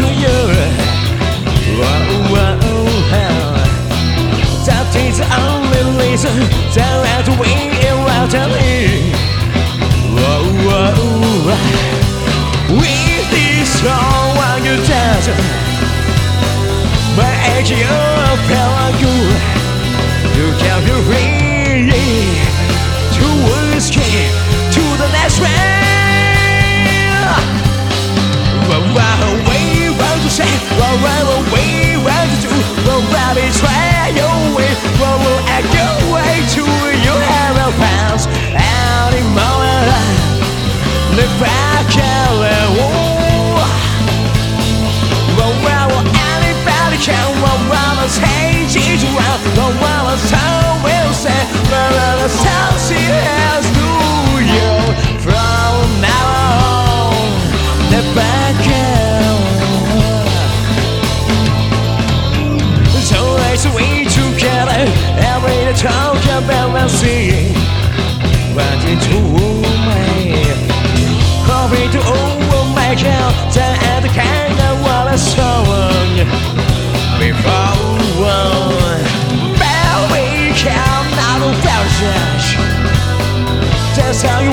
to you. Wow, wow, hell. That is the only reason that we are telling Wow, With this song, you dance? Talk about and see what it to me. Coffee to over my and the kind of what I saw before. But we can not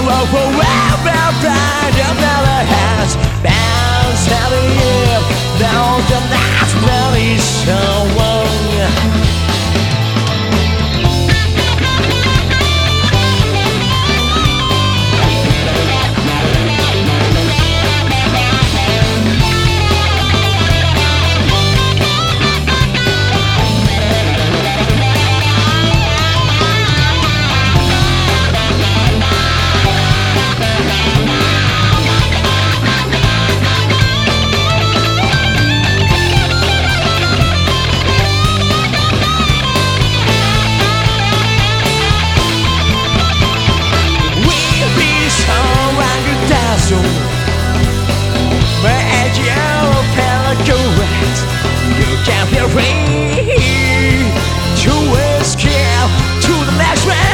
man, well, well, you can feel free to escape to the next round.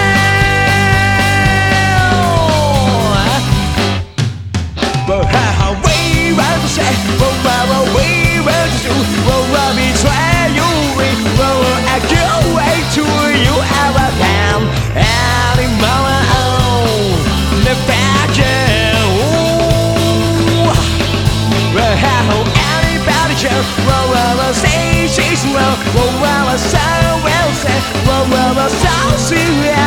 say she's well, well, well, well, well, well, well, well, well,